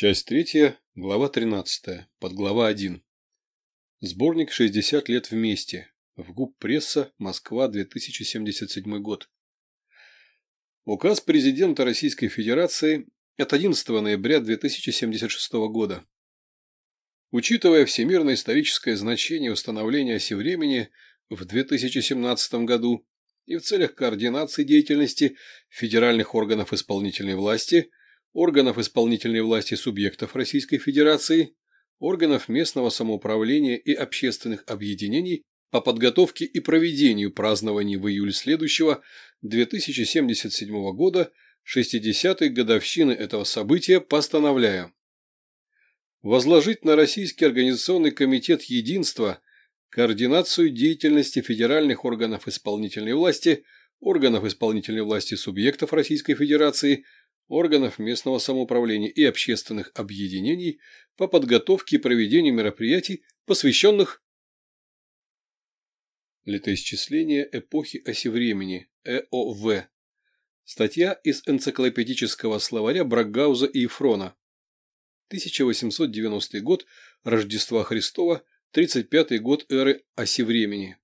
Часть третья, глава 13, подглава 1. Сборник «60 лет вместе». В ГУП «Пресса», Москва, 2077 год. Указ президента Российской Федерации от 11 ноября 2076 года. Учитывая всемирное историческое значение установления оси времени в 2017 году и в целях координации деятельности федеральных органов исполнительной власти – органов исполнительной власти субъектов Российской Федерации, органов местного самоуправления и общественных объединений по подготовке и проведению празднований в июле следующего 2077 года 60-й годовщины этого события постановляю. Возложить на Российский организационный комитет единства координацию деятельности федеральных органов исполнительной власти, органов исполнительной власти субъектов Российской Федерации – органов местного самоуправления и общественных объединений по подготовке и проведению мероприятий, посвященных Летоисчисление эпохи оси времени ЭОВ. Статья из энциклопедического словаря Брагауза и Ефрона. 1890 год Рождества Христова, 35 год эры оси времени.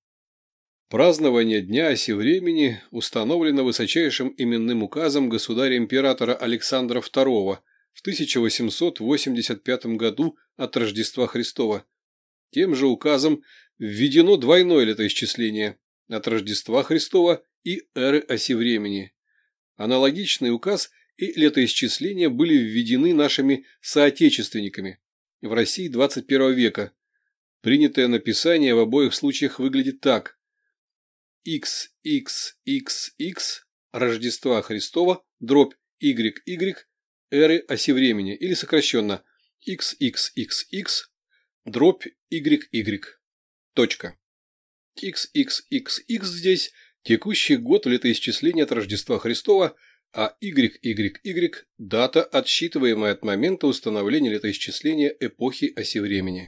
Празднование Дня оси времени установлено высочайшим именным указом государя-императора Александра II в 1885 году от Рождества Христова. Тем же указом введено двойное летоисчисление от Рождества Христова и эры оси времени. Аналогичный указ и летоисчисления были введены нашими соотечественниками в России 21 века. Принятое написание в обоих случаях выглядит так – XXXX Рождества Христова, дробь YY, эры оси времени, или сокращенно XXXX, дробь YY. Точка. XXXX здесь текущий год летоисчисления от Рождества Христова, а YYY – дата, отсчитываемая от момента установления летоисчисления эпохи оси времени.